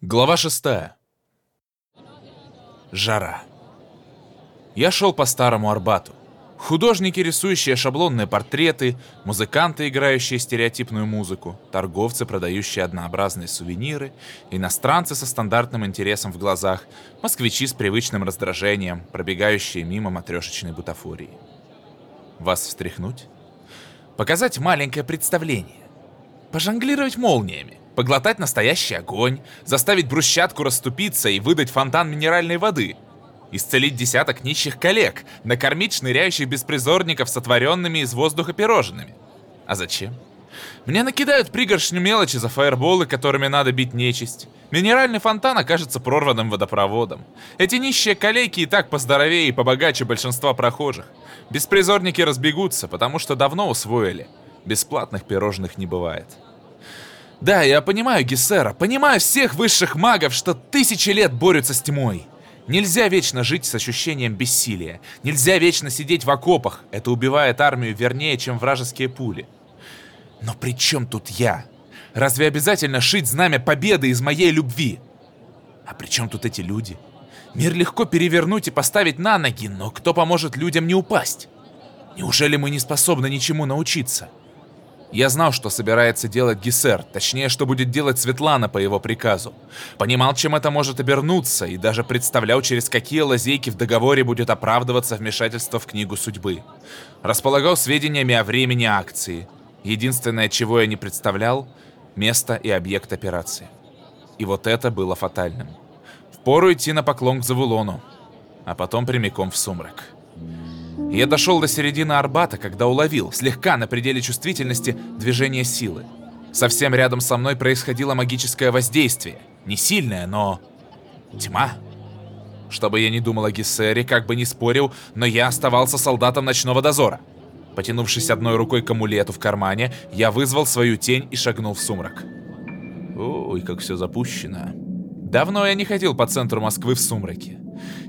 Глава шестая. Жара. Я шел по старому Арбату. Художники, рисующие шаблонные портреты, музыканты, играющие стереотипную музыку, торговцы, продающие однообразные сувениры, иностранцы со стандартным интересом в глазах, москвичи с привычным раздражением, пробегающие мимо матрешечной бутафории. Вас встряхнуть? Показать маленькое представление. Пожонглировать молниями поглотать настоящий огонь, заставить брусчатку расступиться и выдать фонтан минеральной воды, исцелить десяток нищих коллег, накормить шныряющих беспризорников сотворенными из воздуха пирожными. А зачем? Мне накидают пригоршню мелочи за фаерболы, которыми надо бить нечисть. Минеральный фонтан окажется прорванным водопроводом. Эти нищие коллеги и так поздоровее и побогаче большинства прохожих. Беспризорники разбегутся, потому что давно усвоили. Бесплатных пирожных не бывает. Да, я понимаю Гессера, понимаю всех высших магов, что тысячи лет борются с тьмой. Нельзя вечно жить с ощущением бессилия. Нельзя вечно сидеть в окопах. Это убивает армию вернее, чем вражеские пули. Но при чем тут я? Разве обязательно шить знамя победы из моей любви? А при чем тут эти люди? Мир легко перевернуть и поставить на ноги, но кто поможет людям не упасть? Неужели мы не способны ничему научиться? Я знал, что собирается делать Гессер, точнее, что будет делать Светлана по его приказу. Понимал, чем это может обернуться, и даже представлял, через какие лазейки в договоре будет оправдываться вмешательство в книгу судьбы. Располагал сведениями о времени акции. Единственное, чего я не представлял — место и объект операции. И вот это было фатальным. Впору идти на поклон к Завулону, а потом прямиком в сумрак. Я дошел до середины Арбата, когда уловил, слегка на пределе чувствительности, движение силы. Совсем рядом со мной происходило магическое воздействие. Не сильное, но... Тьма. Что бы я ни думал о Гессере, как бы ни спорил, но я оставался солдатом ночного дозора. Потянувшись одной рукой к амулету в кармане, я вызвал свою тень и шагнул в сумрак. Ой, как все запущено. Давно я не ходил по центру Москвы в сумраке.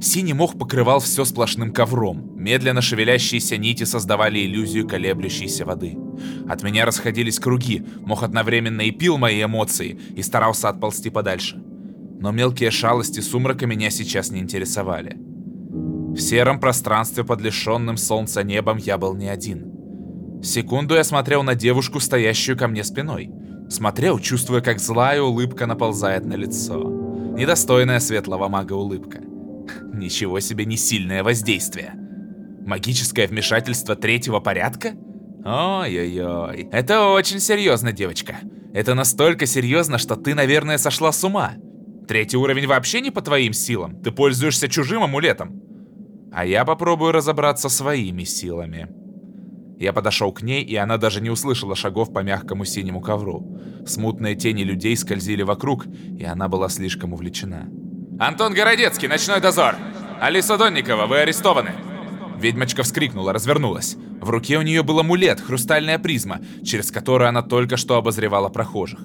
Синий мох покрывал все сплошным ковром. Медленно шевелящиеся нити создавали иллюзию колеблющейся воды. От меня расходились круги, мох одновременно и пил мои эмоции, и старался отползти подальше. Но мелкие шалости сумрака меня сейчас не интересовали. В сером пространстве под лишенным солнца небом я был не один. Секунду я смотрел на девушку, стоящую ко мне спиной. Смотрел, чувствуя, как злая улыбка наползает на лицо. Недостойная светлого мага улыбка. Ничего себе не сильное воздействие. Магическое вмешательство третьего порядка? Ой-ой-ой, это очень серьезно, девочка. Это настолько серьезно, что ты, наверное, сошла с ума. Третий уровень вообще не по твоим силам, ты пользуешься чужим амулетом. А я попробую разобраться своими силами. Я подошел к ней, и она даже не услышала шагов по мягкому синему ковру. Смутные тени людей скользили вокруг, и она была слишком увлечена. «Антон Городецкий, ночной дозор! Алиса Донникова, вы арестованы!» Ведьмочка вскрикнула, развернулась. В руке у нее был амулет, хрустальная призма, через которую она только что обозревала прохожих.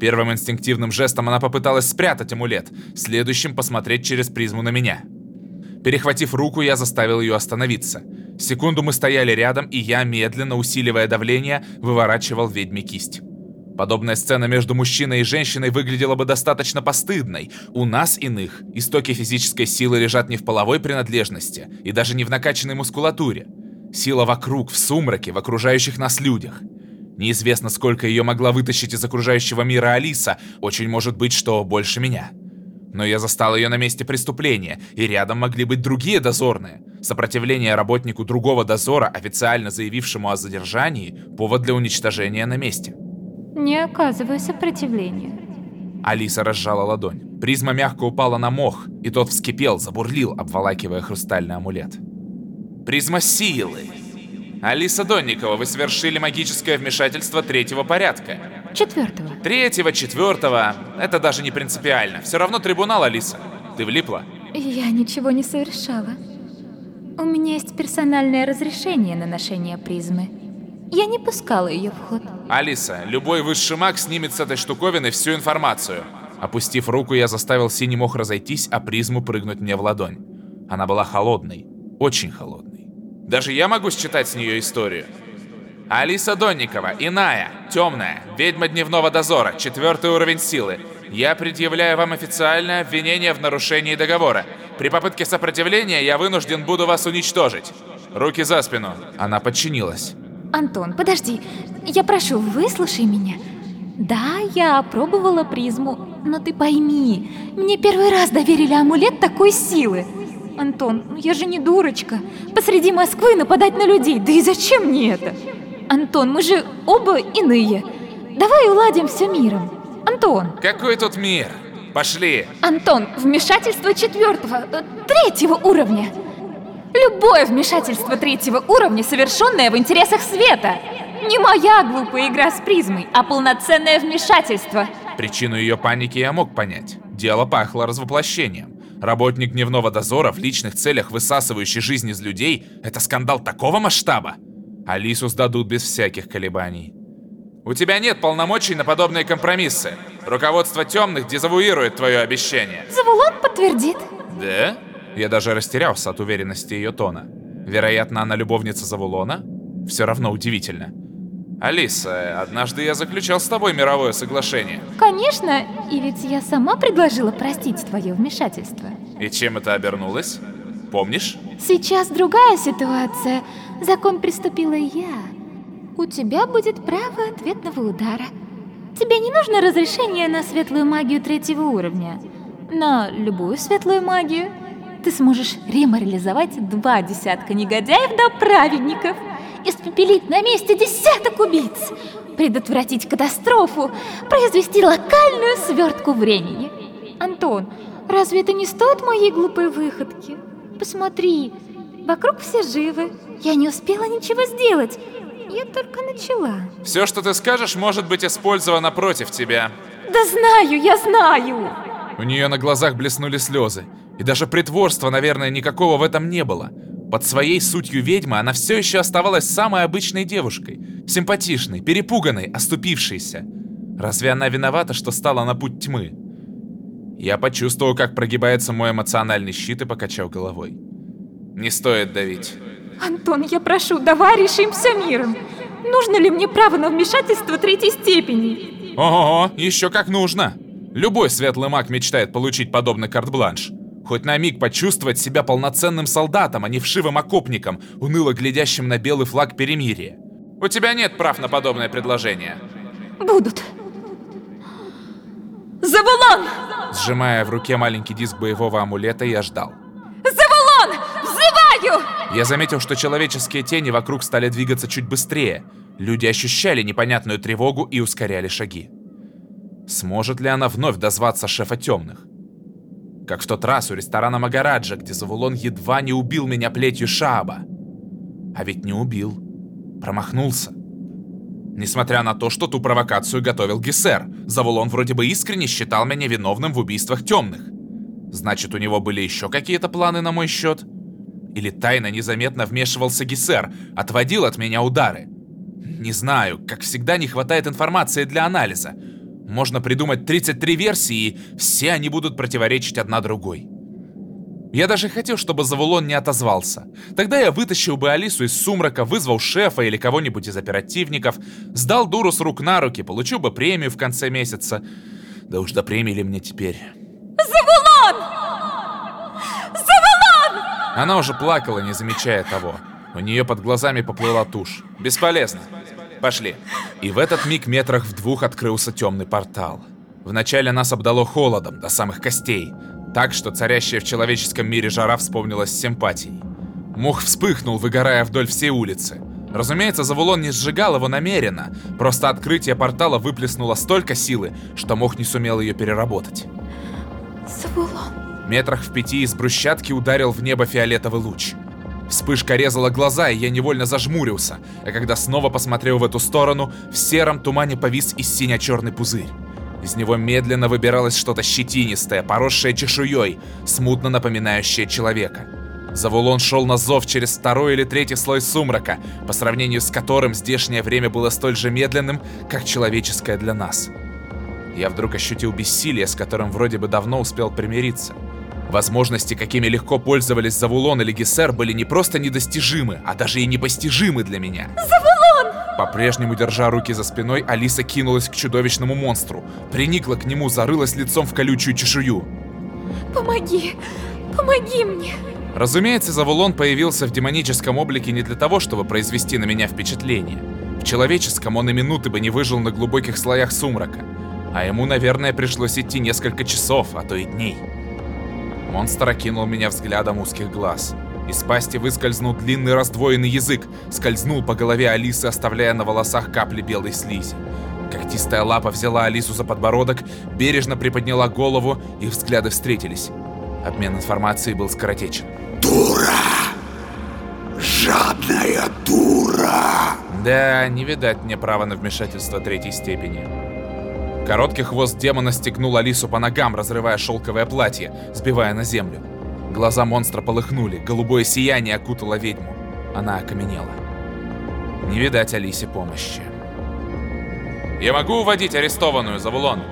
Первым инстинктивным жестом она попыталась спрятать амулет, следующим посмотреть через призму на меня. Перехватив руку, я заставил ее остановиться. Секунду мы стояли рядом, и я, медленно усиливая давление, выворачивал ведьме кисть. Подобная сцена между мужчиной и женщиной выглядела бы достаточно постыдной. У нас иных истоки физической силы лежат не в половой принадлежности и даже не в накачанной мускулатуре. Сила вокруг, в сумраке, в окружающих нас людях. Неизвестно, сколько ее могла вытащить из окружающего мира Алиса, очень может быть, что больше меня. Но я застал ее на месте преступления, и рядом могли быть другие дозорные. Сопротивление работнику другого дозора, официально заявившему о задержании, повод для уничтожения на месте. Не оказываю сопротивления. Алиса разжала ладонь. Призма мягко упала на мох, и тот вскипел, забурлил, обволакивая хрустальный амулет. Призма силы. Алиса Донникова, вы совершили магическое вмешательство третьего порядка. Четвертого. Третьего, четвертого. Это даже не принципиально. Все равно трибунал, Алиса. Ты влипла? Я ничего не совершала. У меня есть персональное разрешение на ношение призмы. Я не пускала ее в ход. Алиса, любой высший маг снимет с этой штуковины всю информацию. Опустив руку, я заставил синий мох разойтись, а призму прыгнуть мне в ладонь. Она была холодной, очень холодной. Даже я могу считать с нее историю. Алиса Донникова, иная, темная, ведьма дневного дозора, четвертый уровень силы. Я предъявляю вам официальное обвинение в нарушении договора. При попытке сопротивления я вынужден буду вас уничтожить. Руки за спину. Она подчинилась. Антон, подожди. Я прошу, выслушай меня. Да, я пробовала призму, но ты пойми, мне первый раз доверили амулет такой силы. Антон, ну я же не дурочка. Посреди Москвы нападать на людей, да и зачем мне это? Антон, мы же оба иные. Давай уладим все миром. Антон. Какой тут мир? Пошли. Антон, вмешательство четвертого, э, третьего уровня. Любое вмешательство третьего уровня, совершенное в интересах света. Не моя глупая игра с призмой, а полноценное вмешательство. Причину ее паники я мог понять. Дело пахло развоплощением. Работник дневного дозора в личных целях, высасывающий жизнь из людей, это скандал такого масштаба. Алису сдадут без всяких колебаний. У тебя нет полномочий на подобные компромиссы. Руководство темных дезавуирует твое обещание. Завулон подтвердит. Да? Я даже растерялся от уверенности ее тона. Вероятно, она любовница Завулона? Все равно удивительно. Алиса, однажды я заключал с тобой мировое соглашение. Конечно, и ведь я сама предложила простить твое вмешательство. И чем это обернулось? Помнишь? Сейчас другая ситуация. Закон приступила я. У тебя будет право ответного удара. Тебе не нужно разрешение на светлую магию третьего уровня. На любую светлую магию ты сможешь реморализовать два десятка негодяев до праведников, испепелить на месте десяток убийц, предотвратить катастрофу, произвести локальную свертку времени. Антон, разве это не стоит моей глупой выходки? Посмотри, вокруг все живы. Я не успела ничего сделать. Я только начала. Все, что ты скажешь, может быть использовано против тебя. Да знаю, я знаю! У нее на глазах блеснули слезы. И даже притворства, наверное, никакого в этом не было. Под своей сутью ведьмы она все еще оставалась самой обычной девушкой. Симпатичной, перепуганной, оступившейся. Разве она виновата, что стала на путь тьмы? Я почувствовал, как прогибается мой эмоциональный щит и покачал головой. Не стоит давить. Антон, я прошу, давай решим все миром. Нужно ли мне право на вмешательство третьей степени? Ого, еще как нужно. Любой светлый маг мечтает получить подобный карт-бланш. Хоть на миг почувствовать себя полноценным солдатом, а не вшивым окопником, уныло глядящим на белый флаг перемирия. У тебя нет прав на подобное предложение. Будут. Завулон! Сжимая в руке маленький диск боевого амулета, я ждал. Завулон! Взываю! Я заметил, что человеческие тени вокруг стали двигаться чуть быстрее. Люди ощущали непонятную тревогу и ускоряли шаги. Сможет ли она вновь дозваться шефа темных? Как в тот раз у ресторана Магараджа, где Завулон едва не убил меня плетью Шааба. А ведь не убил. Промахнулся. Несмотря на то, что ту провокацию готовил Гессер, Завулон вроде бы искренне считал меня виновным в убийствах темных. Значит, у него были еще какие-то планы на мой счет? Или тайно незаметно вмешивался Гессер, отводил от меня удары? Не знаю, как всегда не хватает информации для анализа. Можно придумать 33 версии, и все они будут противоречить одна другой. Я даже хотел, чтобы Завулон не отозвался. Тогда я вытащил бы Алису из сумрака, вызвал шефа или кого-нибудь из оперативников, сдал дуру с рук на руки, получил бы премию в конце месяца. Да уж до премии ли мне теперь? Завулон! Завулон! Она уже плакала, не замечая того. У нее под глазами поплыла тушь. Бесполезно. Пошли. И в этот миг метрах в двух открылся темный портал. Вначале нас обдало холодом до самых костей, так что царящая в человеческом мире жара вспомнилась с симпатией. Мух вспыхнул, выгорая вдоль всей улицы. Разумеется, Завулон не сжигал его намеренно, просто открытие портала выплеснуло столько силы, что Мох не сумел ее переработать. Завулон. Метрах в пяти из брусчатки ударил в небо фиолетовый луч. Вспышка резала глаза, и я невольно зажмурился, а когда снова посмотрел в эту сторону, в сером тумане повис и синя-черный пузырь. Из него медленно выбиралось что-то щетинистое, поросшее чешуей, смутно напоминающее человека. Завулон шел на зов через второй или третий слой сумрака, по сравнению с которым здешнее время было столь же медленным, как человеческое для нас. Я вдруг ощутил бессилие, с которым вроде бы давно успел примириться. Возможности, какими легко пользовались Завулон или Гессер, были не просто недостижимы, а даже и непостижимы для меня. Завулон! По-прежнему держа руки за спиной, Алиса кинулась к чудовищному монстру, приникла к нему, зарылась лицом в колючую чешую. Помоги! Помоги мне! Разумеется, Завулон появился в демоническом облике не для того, чтобы произвести на меня впечатление. В человеческом он и минуты бы не выжил на глубоких слоях сумрака. А ему, наверное, пришлось идти несколько часов, а то и дней. Монстр окинул меня взглядом узких глаз. Из пасти выскользнул длинный раздвоенный язык, скользнул по голове Алисы, оставляя на волосах капли белой слизи. Когтистая лапа взяла Алису за подбородок, бережно приподняла голову, их взгляды встретились. Обмен информацией был скоротечен. Дура! Жадная дура! Да, не видать мне права на вмешательство третьей степени. Короткий хвост демона стегнул Алису по ногам, разрывая шелковое платье, сбивая на землю. Глаза монстра полыхнули, голубое сияние окутало ведьму. Она окаменела. Не видать Алисе помощи. «Я могу уводить арестованную, Завулон?»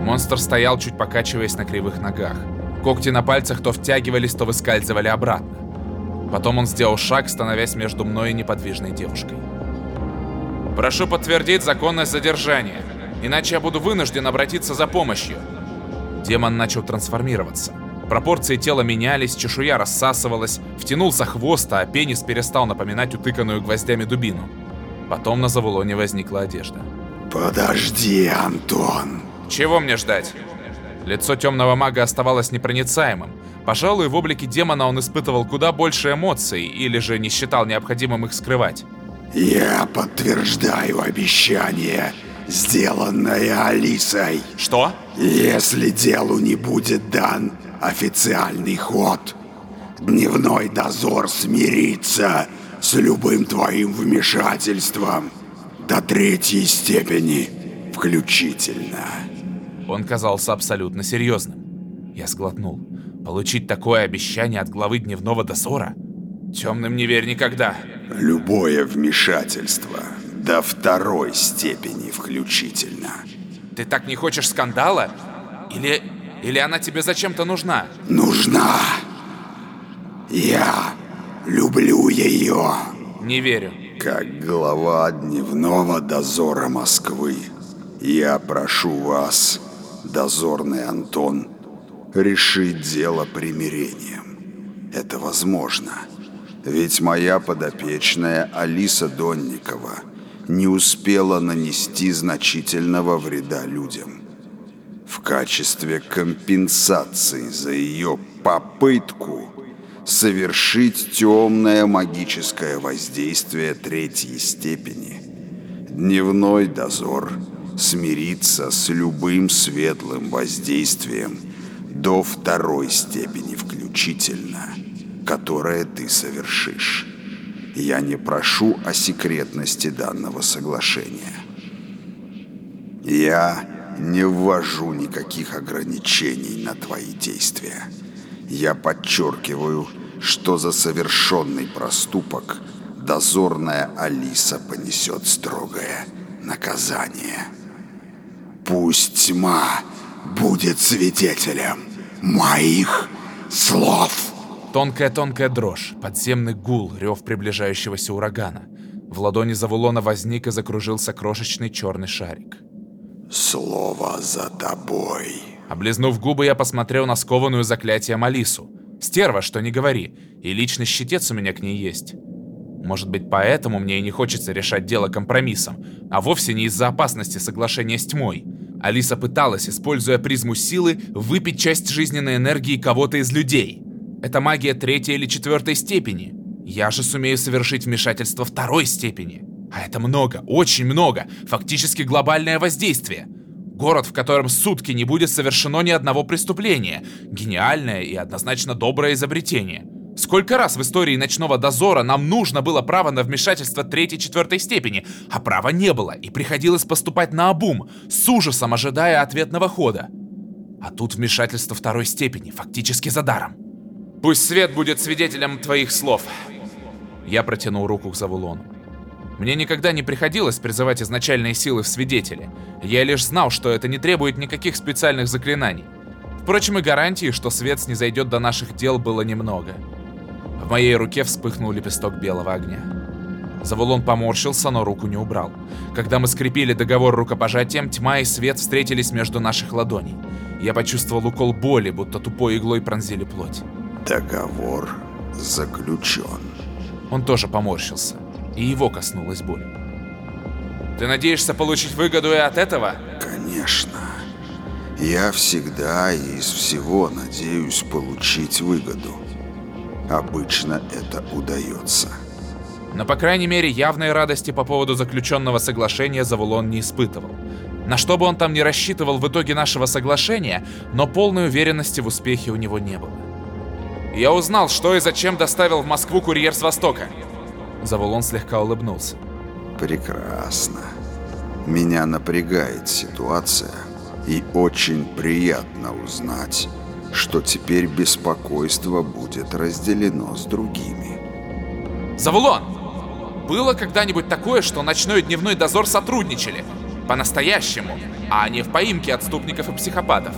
Монстр стоял, чуть покачиваясь на кривых ногах. Когти на пальцах то втягивались, то выскальзывали обратно. Потом он сделал шаг, становясь между мной и неподвижной девушкой. «Прошу подтвердить законное задержание, иначе я буду вынужден обратиться за помощью». Демон начал трансформироваться. Пропорции тела менялись, чешуя рассасывалась, втянулся хвост, а пенис перестал напоминать утыканную гвоздями дубину. Потом на Завулоне возникла одежда. Подожди, Антон. Чего мне ждать? Лицо темного мага оставалось непроницаемым. Пожалуй, в облике демона он испытывал куда больше эмоций, или же не считал необходимым их скрывать. Я подтверждаю обещание, сделанное Алисой. Что? Если делу не будет дан официальный ход, дневной дозор смирится с любым твоим вмешательством до третьей степени включительно. Он казался абсолютно серьезным. Я сглотнул. Получить такое обещание от главы дневного дозора? Темным не верь никогда. Любое вмешательство до второй степени включительно. Ты так не хочешь скандала? Или... или она тебе зачем-то нужна? Нужна. Я люблю ее. Не верю. Как глава дневного дозора Москвы, я прошу вас, дозорный Антон, решить дело примирением. Это возможно. Ведь моя подопечная Алиса Донникова не успела нанести значительного вреда людям. В качестве компенсации за ее попытку совершить темное магическое воздействие третьей степени. Дневной дозор смирится с любым светлым воздействием до второй степени включительно, которое ты совершишь. Я не прошу о секретности данного соглашения. Я не ввожу никаких ограничений на твои действия. Я подчеркиваю, что за совершенный проступок дозорная Алиса понесет строгое наказание. Пусть тьма будет свидетелем моих слов. Тонкая-тонкая дрожь, подземный гул, рев приближающегося урагана. В ладони Завулона возник и закружился крошечный черный шарик. Слово за тобой. Облизнув губы, я посмотрел на скованную заклятием Алису. Стерва, что не говори, и личный щитец у меня к ней есть. Может быть, поэтому мне и не хочется решать дело компромиссом, а вовсе не из-за опасности соглашения с тьмой. Алиса пыталась, используя призму силы, выпить часть жизненной энергии кого-то из людей. Это магия третьей или четвертой степени. Я же сумею совершить вмешательство второй степени. А это много, очень много, фактически глобальное воздействие. Город, в котором сутки не будет совершено ни одного преступления. Гениальное и однозначно доброе изобретение. Сколько раз в истории ночного дозора нам нужно было право на вмешательство третьей-четвертой степени, а права не было, и приходилось поступать на обум, с ужасом ожидая ответного хода. А тут вмешательство второй степени, фактически за даром. Пусть свет будет свидетелем твоих слов. Я протянул руку к Завулону. Мне никогда не приходилось призывать изначальные силы в свидетели. Я лишь знал, что это не требует никаких специальных заклинаний. Впрочем, и гарантии, что свет снизойдет до наших дел, было немного. В моей руке вспыхнул лепесток белого огня. Завулон поморщился, но руку не убрал. Когда мы скрепили договор рукопожатием, тьма и свет встретились между наших ладоней. Я почувствовал укол боли, будто тупой иглой пронзили плоть. Договор заключен. Он тоже поморщился, и его коснулась боль. Ты надеешься получить выгоду и от этого? Конечно. Я всегда и из всего надеюсь получить выгоду. Обычно это удается. Но, по крайней мере, явной радости по поводу заключенного соглашения Завулон не испытывал. На что бы он там ни рассчитывал в итоге нашего соглашения, но полной уверенности в успехе у него не было. «Я узнал, что и зачем доставил в Москву курьер с Востока». Завулон слегка улыбнулся. Прекрасно. Меня напрягает ситуация, и очень приятно узнать, что теперь беспокойство будет разделено с другими. Завулон! Было когда-нибудь такое, что ночной и дневной дозор сотрудничали? По-настоящему, а не в поимке отступников и психопатов?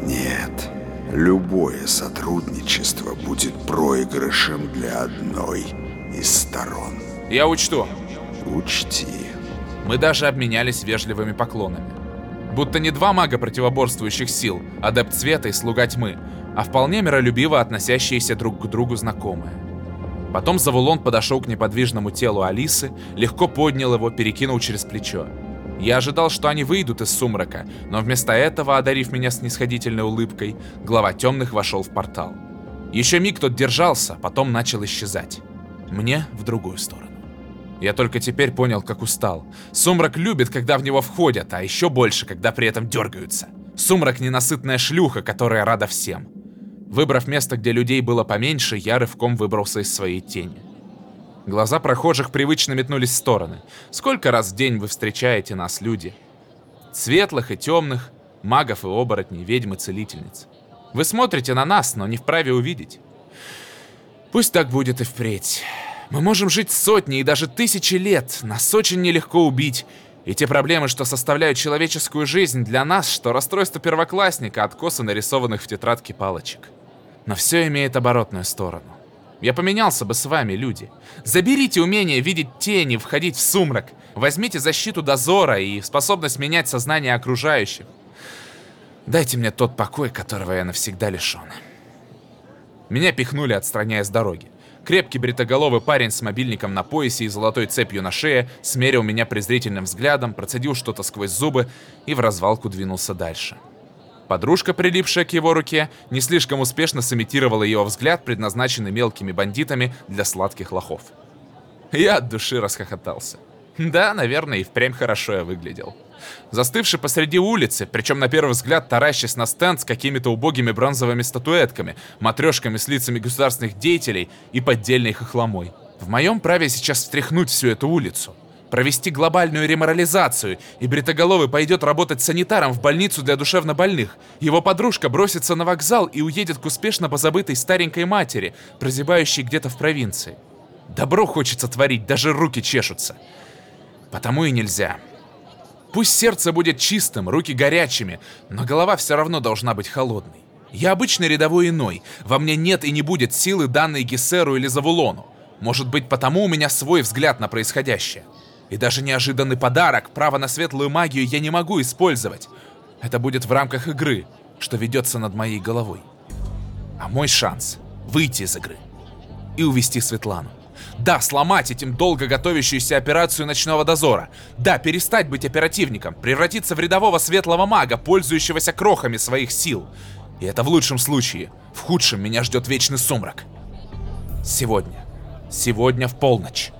Нет. Любое сотрудничество будет проигрышем для одной из сторон. Я учту. Учти. Мы даже обменялись вежливыми поклонами. Будто не два мага противоборствующих сил, адепт света и слуга тьмы, а вполне миролюбиво относящиеся друг к другу знакомые. Потом Завулон подошел к неподвижному телу Алисы, легко поднял его, перекинул через плечо. Я ожидал, что они выйдут из сумрака, но вместо этого, одарив меня снисходительной улыбкой, глава темных вошел в портал. Еще миг тот держался, потом начал исчезать. Мне в другую сторону. Я только теперь понял, как устал. Сумрак любит, когда в него входят, а еще больше, когда при этом дергаются. Сумрак ненасытная шлюха, которая рада всем. Выбрав место, где людей было поменьше, я рывком выбрался из своей тени. Глаза прохожих привычно метнулись в стороны. Сколько раз в день вы встречаете нас, люди? Светлых и темных, магов и оборотней, ведьм и целительниц. Вы смотрите на нас, но не вправе увидеть. Пусть так будет и впредь. Мы можем жить сотни и даже тысячи лет, нас очень нелегко убить. И те проблемы, что составляют человеческую жизнь для нас, что расстройство первоклассника от коса нарисованных в тетрадке палочек. Но все имеет оборотную сторону. Я поменялся бы с вами, люди. Заберите умение видеть тени, входить в сумрак. Возьмите защиту дозора и способность менять сознание окружающих. Дайте мне тот покой, которого я навсегда лишен. Меня пихнули, отстраняя с дороги. Крепкий бритоголовый парень с мобильником на поясе и золотой цепью на шее смерил меня презрительным взглядом, процедил что-то сквозь зубы и в развалку двинулся дальше. Подружка, прилипшая к его руке, не слишком успешно сымитировала его взгляд, предназначенный мелкими бандитами для сладких лохов. Я от души расхохотался. Да, наверное, и впрямь хорошо я выглядел. Застывший посреди улицы, причем на первый взгляд таращась на стенд с какими-то убогими бронзовыми статуэтками, матрешками с лицами государственных деятелей и поддельной хохломой. В моем праве сейчас встряхнуть всю эту улицу. Провести глобальную реморализацию, и Бритоголовый пойдет работать санитаром в больницу для душевнобольных. Его подружка бросится на вокзал и уедет к успешно позабытой старенькой матери, прозябающей где-то в провинции. Добро хочется творить, даже руки чешутся. Потому и нельзя. Пусть сердце будет чистым, руки горячими, но голова все равно должна быть холодной. Я обычный рядовой иной, во мне нет и не будет силы, данной Гессеру или Завулону. Может быть, потому у меня свой взгляд на происходящее. И даже неожиданный подарок, право на светлую магию я не могу использовать. Это будет в рамках игры, что ведется над моей головой. А мой шанс — выйти из игры и увести Светлану. Да, сломать этим долго готовящуюся операцию ночного дозора. Да, перестать быть оперативником, превратиться в рядового светлого мага, пользующегося крохами своих сил. И это в лучшем случае. В худшем меня ждет вечный сумрак. Сегодня. Сегодня в полночь.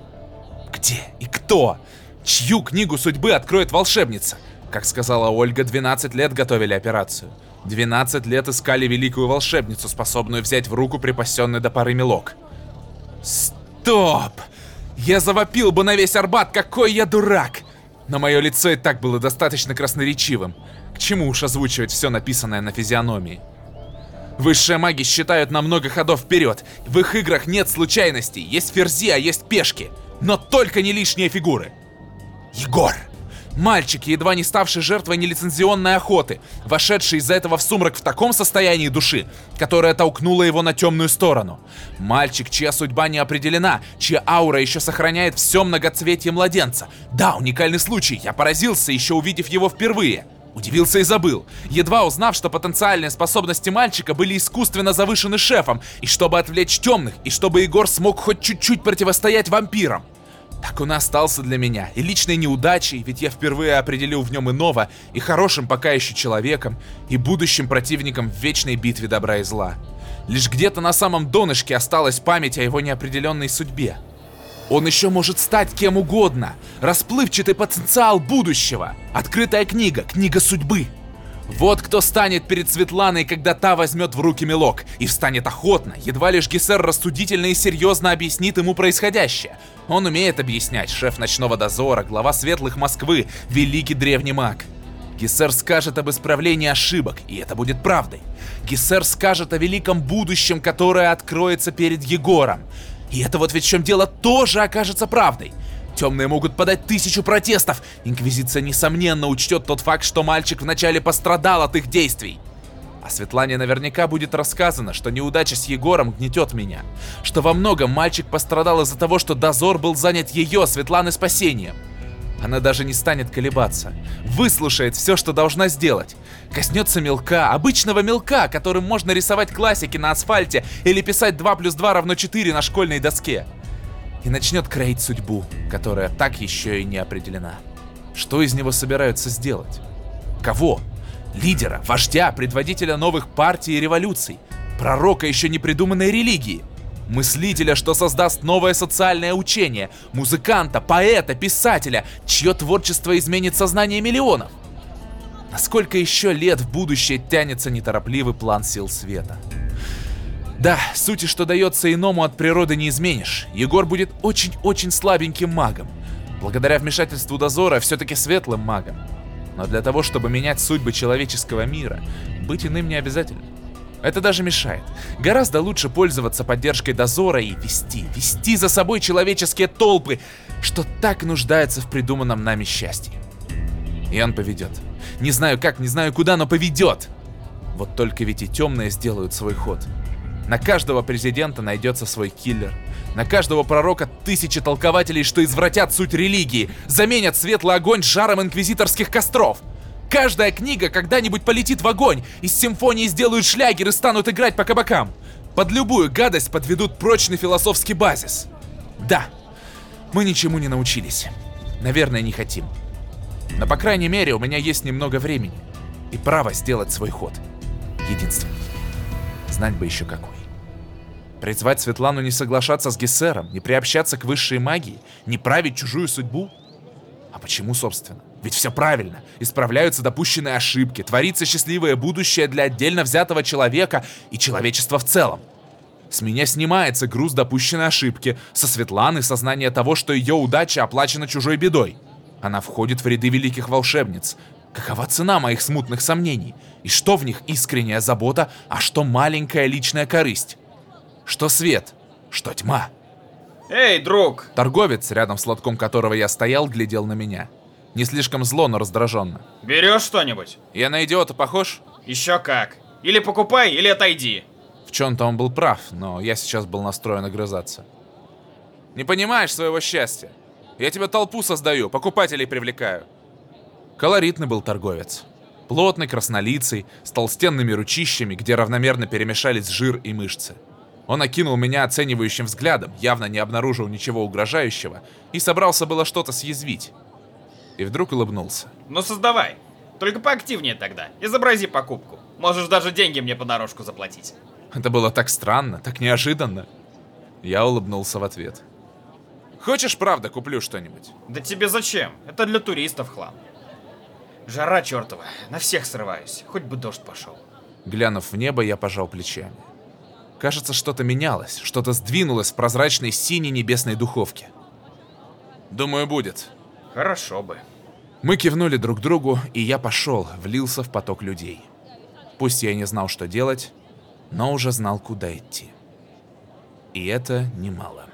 Где и кто? Чью книгу судьбы откроет волшебница? Как сказала Ольга, 12 лет готовили операцию. 12 лет искали великую волшебницу, способную взять в руку припасенный до поры мелок. Стоп! Я завопил бы на весь Арбат, какой я дурак! Но мое лицо и так было достаточно красноречивым. К чему уж озвучивать все написанное на физиономии? Высшие маги считают на много ходов вперед. В их играх нет случайностей. Есть ферзи, а есть пешки. Но только не лишние фигуры. Егор! Мальчик, едва не ставший жертвой нелицензионной охоты, вошедший из-за этого в сумрак в таком состоянии души, которое толкнуло его на темную сторону. Мальчик, чья судьба не определена, чья аура еще сохраняет все многоцветие младенца. Да, уникальный случай, я поразился, еще увидев его впервые. Удивился и забыл, едва узнав, что потенциальные способности мальчика были искусственно завышены шефом, и чтобы отвлечь темных, и чтобы Егор смог хоть чуть-чуть противостоять вампирам. Так он и остался для меня, и личной неудачей, ведь я впервые определил в нем иного, и хорошим пока еще человеком, и будущим противником в вечной битве добра и зла. Лишь где-то на самом донышке осталась память о его неопределенной судьбе. Он еще может стать кем угодно. Расплывчатый потенциал будущего. Открытая книга, книга судьбы. Вот кто станет перед Светланой, когда та возьмет в руки мелок, и встанет охотно, едва лишь Гессер рассудительно и серьезно объяснит ему происходящее. Он умеет объяснять, шеф ночного дозора, глава светлых Москвы, великий древний маг. Гессер скажет об исправлении ошибок, и это будет правдой. Гессер скажет о великом будущем, которое откроется перед Егором. И это вот ведь в чем дело тоже окажется правдой. Темные могут подать тысячу протестов. Инквизиция, несомненно, учтет тот факт, что мальчик вначале пострадал от их действий. А Светлане наверняка будет рассказано, что неудача с Егором гнетет меня. Что во многом мальчик пострадал из-за того, что дозор был занят ее, Светланы, спасением. Она даже не станет колебаться. Выслушает все, что должна сделать. Коснется мелка, обычного мелка, которым можно рисовать классики на асфальте или писать 2 плюс 2 равно 4 на школьной доске и начнет кроить судьбу, которая так еще и не определена. Что из него собираются сделать? Кого? Лидера, вождя, предводителя новых партий и революций, пророка еще не придуманной религии, мыслителя, что создаст новое социальное учение, музыканта, поэта, писателя, чье творчество изменит сознание миллионов. Насколько еще лет в будущее тянется неторопливый план сил света? Да, сути, что дается иному от природы не изменишь. Егор будет очень-очень слабеньким магом. Благодаря вмешательству дозора все-таки светлым магом. Но для того, чтобы менять судьбы человеческого мира, быть иным не обязательно. Это даже мешает. Гораздо лучше пользоваться поддержкой дозора и вести, вести за собой человеческие толпы, что так нуждается в придуманном нами счастье. И он поведет. Не знаю как, не знаю куда, но поведет. Вот только ведь и темные сделают свой ход. На каждого президента найдется свой киллер. На каждого пророка тысячи толкователей, что извратят суть религии, заменят светлый огонь жаром инквизиторских костров. Каждая книга когда-нибудь полетит в огонь, из симфонии сделают шлягер и станут играть по кабакам. Под любую гадость подведут прочный философский базис. Да, мы ничему не научились. Наверное, не хотим. Но, по крайней мере, у меня есть немного времени и право сделать свой ход. Единственный. Знать бы еще какой. Призвать Светлану не соглашаться с Гессером, не приобщаться к высшей магии, не править чужую судьбу? А почему, собственно? Ведь все правильно. Исправляются допущенные ошибки, творится счастливое будущее для отдельно взятого человека и человечества в целом. С меня снимается груз допущенной ошибки, со Светланы сознание того, что ее удача оплачена чужой бедой. Она входит в ряды великих волшебниц. Какова цена моих смутных сомнений? И что в них искренняя забота, а что маленькая личная корысть? Что свет, что тьма. Эй, друг! Торговец, рядом с лотком которого я стоял, глядел на меня. Не слишком зло, но раздраженно. Берешь что-нибудь? Я на идиота похож? Еще как. Или покупай, или отойди. В чем-то он был прав, но я сейчас был настроен огрызаться. Не понимаешь своего счастья. Я тебе толпу создаю, покупателей привлекаю. Колоритный был торговец. Плотный, краснолицый, с толстенными ручищами, где равномерно перемешались жир и мышцы. Он окинул меня оценивающим взглядом, явно не обнаружил ничего угрожающего, и собрался было что-то съязвить. И вдруг улыбнулся. Ну создавай. Только поактивнее тогда. Изобрази покупку. Можешь даже деньги мне по дорожку заплатить. Это было так странно, так неожиданно. Я улыбнулся в ответ. Хочешь, правда, куплю что-нибудь? Да тебе зачем? Это для туристов хлам. Жара чертова. На всех срываюсь. Хоть бы дождь пошел. Глянув в небо, я пожал плечами. Кажется, что-то менялось, что-то сдвинулось в прозрачной синей небесной духовке. Думаю, будет. Хорошо бы. Мы кивнули друг другу, и я пошел, влился в поток людей. Пусть я не знал, что делать, но уже знал, куда идти. И это немало.